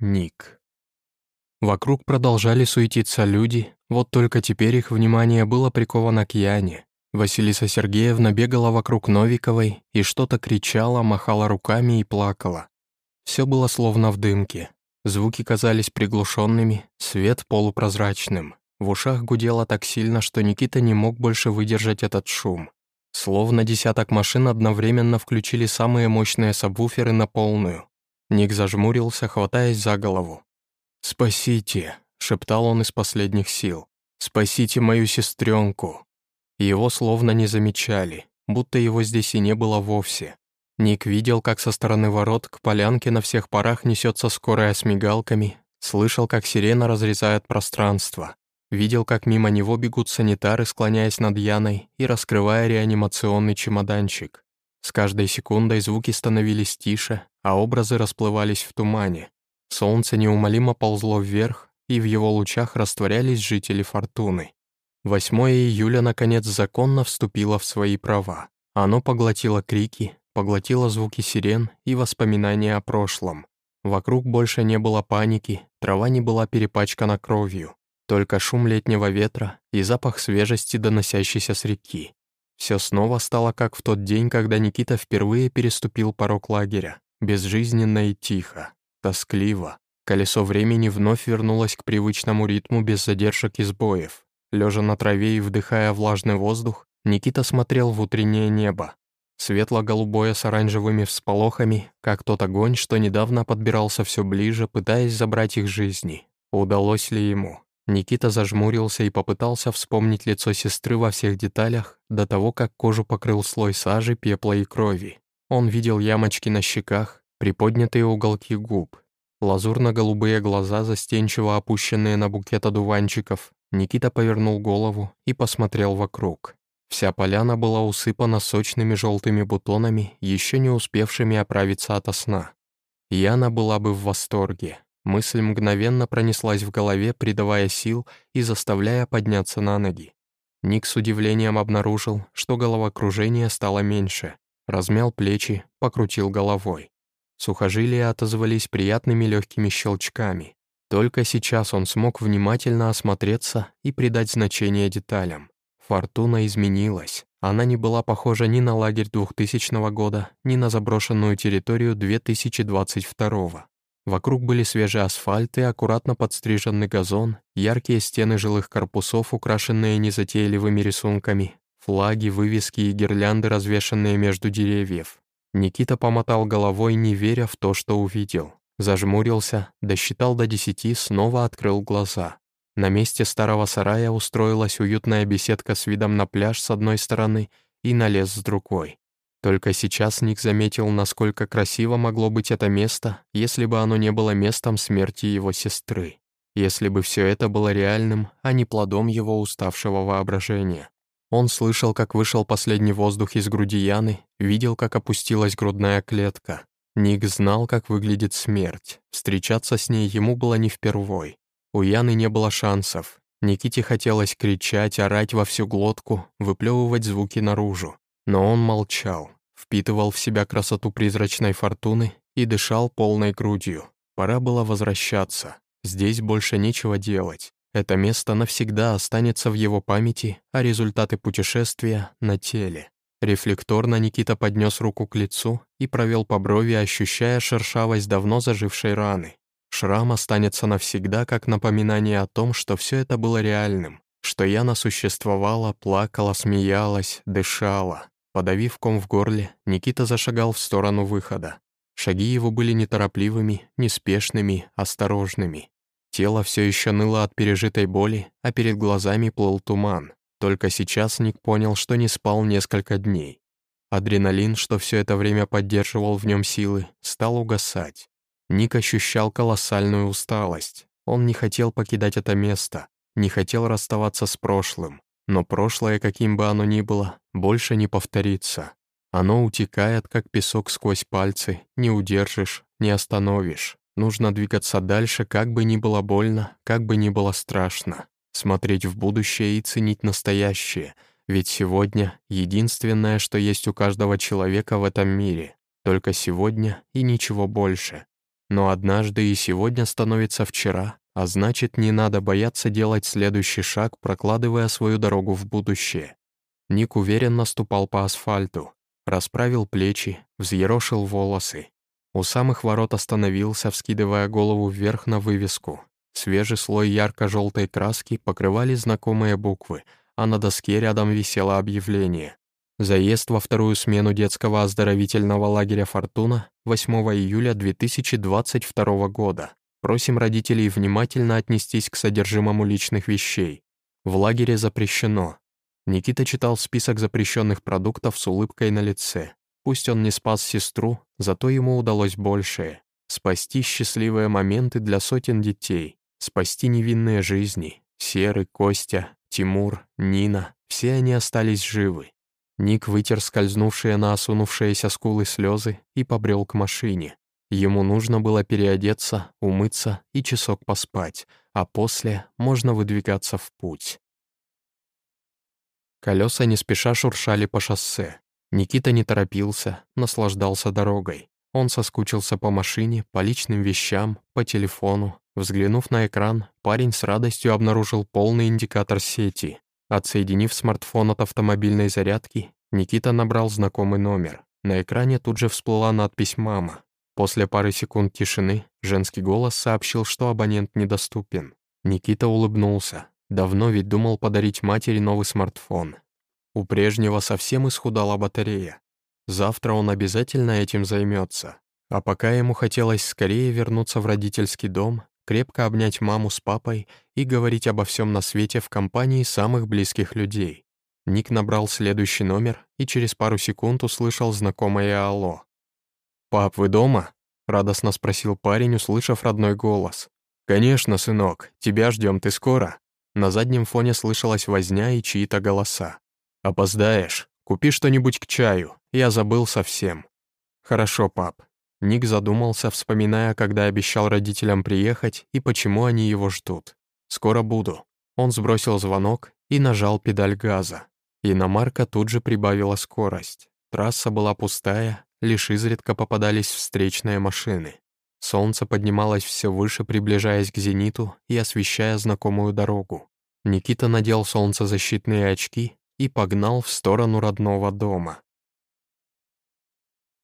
Ник. Вокруг продолжали суетиться люди, вот только теперь их внимание было приковано к Яне. Василиса Сергеевна бегала вокруг Новиковой и что-то кричала, махала руками и плакала. Все было словно в дымке. Звуки казались приглушенными, свет полупрозрачным. В ушах гудело так сильно, что Никита не мог больше выдержать этот шум. Словно десяток машин одновременно включили самые мощные сабвуферы на полную. Ник зажмурился, хватаясь за голову. «Спасите!» — шептал он из последних сил. «Спасите мою сестренку!» Его словно не замечали, будто его здесь и не было вовсе. Ник видел, как со стороны ворот к полянке на всех парах несется скорая с мигалками, слышал, как сирена разрезает пространство, видел, как мимо него бегут санитары, склоняясь над Яной и раскрывая реанимационный чемоданчик. С каждой секундой звуки становились тише, а образы расплывались в тумане. Солнце неумолимо ползло вверх, и в его лучах растворялись жители Фортуны. 8 июля, наконец, законно вступило в свои права. Оно поглотило крики, поглотило звуки сирен и воспоминания о прошлом. Вокруг больше не было паники, трава не была перепачкана кровью. Только шум летнего ветра и запах свежести, доносящийся с реки. Все снова стало как в тот день, когда Никита впервые переступил порог лагеря. Безжизненно и тихо, тоскливо. Колесо времени вновь вернулось к привычному ритму без задержек и сбоев. Лежа на траве и вдыхая влажный воздух, Никита смотрел в утреннее небо. Светло-голубое с оранжевыми всполохами, как тот огонь, что недавно подбирался все ближе, пытаясь забрать их жизни. Удалось ли ему? Никита зажмурился и попытался вспомнить лицо сестры во всех деталях, до того, как кожу покрыл слой сажи, пепла и крови. Он видел ямочки на щеках, приподнятые уголки губ, лазурно-голубые глаза, застенчиво опущенные на букет одуванчиков, Никита повернул голову и посмотрел вокруг. Вся поляна была усыпана сочными желтыми бутонами, еще не успевшими оправиться ото сна. Яна была бы в восторге. Мысль мгновенно пронеслась в голове, придавая сил и заставляя подняться на ноги. Ник с удивлением обнаружил, что головокружение стало меньше. Размял плечи, покрутил головой. Сухожилия отозвались приятными легкими щелчками. Только сейчас он смог внимательно осмотреться и придать значение деталям. Фортуна изменилась. Она не была похожа ни на лагерь 2000 года, ни на заброшенную территорию 2022 Вокруг были свежий асфальт и аккуратно подстриженный газон, яркие стены жилых корпусов, украшенные незатейливыми рисунками, флаги, вывески и гирлянды, развешанные между деревьев. Никита помотал головой, не веря в то, что увидел. Зажмурился, досчитал до десяти, снова открыл глаза. На месте старого сарая устроилась уютная беседка с видом на пляж с одной стороны и на лес с другой. Только сейчас Ник заметил, насколько красиво могло быть это место, если бы оно не было местом смерти его сестры. Если бы все это было реальным, а не плодом его уставшего воображения. Он слышал, как вышел последний воздух из груди Яны, видел, как опустилась грудная клетка, Ник знал, как выглядит смерть. Встречаться с ней ему было не впервой. У Яны не было шансов. Никите хотелось кричать, орать во всю глотку, выплевывать звуки наружу. Но он молчал, впитывал в себя красоту призрачной фортуны и дышал полной грудью. Пора было возвращаться. Здесь больше нечего делать. Это место навсегда останется в его памяти, а результаты путешествия — на теле. Рефлекторно Никита поднес руку к лицу и провел по брови, ощущая шершавость давно зажившей раны. Шрам останется навсегда как напоминание о том, что все это было реальным, что Яна существовала, плакала, смеялась, дышала. Подавив ком в горле, Никита зашагал в сторону выхода. Шаги его были неторопливыми, неспешными, осторожными. Тело все еще ныло от пережитой боли, а перед глазами плыл туман. Только сейчас Ник понял, что не спал несколько дней. Адреналин, что все это время поддерживал в нем силы, стал угасать. Ник ощущал колоссальную усталость. Он не хотел покидать это место, не хотел расставаться с прошлым. Но прошлое, каким бы оно ни было, больше не повторится. Оно утекает, как песок сквозь пальцы, не удержишь, не остановишь. Нужно двигаться дальше, как бы ни было больно, как бы ни было страшно смотреть в будущее и ценить настоящее, ведь сегодня единственное, что есть у каждого человека в этом мире, только сегодня и ничего больше. Но однажды и сегодня становится вчера, а значит, не надо бояться делать следующий шаг, прокладывая свою дорогу в будущее. Ник уверенно ступал по асфальту, расправил плечи, взъерошил волосы. У самых ворот остановился, вскидывая голову вверх на вывеску. Свежий слой ярко-желтой краски покрывали знакомые буквы, а на доске рядом висело объявление. Заезд во вторую смену детского оздоровительного лагеря «Фортуна» 8 июля 2022 года. Просим родителей внимательно отнестись к содержимому личных вещей. В лагере запрещено. Никита читал список запрещенных продуктов с улыбкой на лице. Пусть он не спас сестру, зато ему удалось большее — спасти счастливые моменты для сотен детей, спасти невинные жизни. Серый, Костя, Тимур, Нина — все они остались живы. Ник вытер скользнувшие на осунувшиеся скулы слезы и побрел к машине. Ему нужно было переодеться, умыться и часок поспать, а после можно выдвигаться в путь. Колеса не спеша шуршали по шоссе. Никита не торопился, наслаждался дорогой. Он соскучился по машине, по личным вещам, по телефону. Взглянув на экран, парень с радостью обнаружил полный индикатор сети. Отсоединив смартфон от автомобильной зарядки, Никита набрал знакомый номер. На экране тут же всплыла надпись «Мама». После пары секунд тишины женский голос сообщил, что абонент недоступен. Никита улыбнулся. Давно ведь думал подарить матери новый смартфон. У прежнего совсем исхудала батарея. Завтра он обязательно этим займется. А пока ему хотелось скорее вернуться в родительский дом крепко обнять маму с папой и говорить обо всем на свете в компании самых близких людей. Ник набрал следующий номер и через пару секунд услышал знакомое «Алло». «Пап, вы дома?» — радостно спросил парень, услышав родной голос. «Конечно, сынок, тебя ждем, ты скоро?» На заднем фоне слышалась возня и чьи-то голоса. «Опоздаешь? Купи что-нибудь к чаю, я забыл совсем». «Хорошо, пап», Ник задумался, вспоминая, когда обещал родителям приехать и почему они его ждут. «Скоро буду». Он сбросил звонок и нажал педаль газа. Иномарка тут же прибавила скорость. Трасса была пустая, лишь изредка попадались встречные машины. Солнце поднималось все выше, приближаясь к зениту и освещая знакомую дорогу. Никита надел солнцезащитные очки и погнал в сторону родного дома.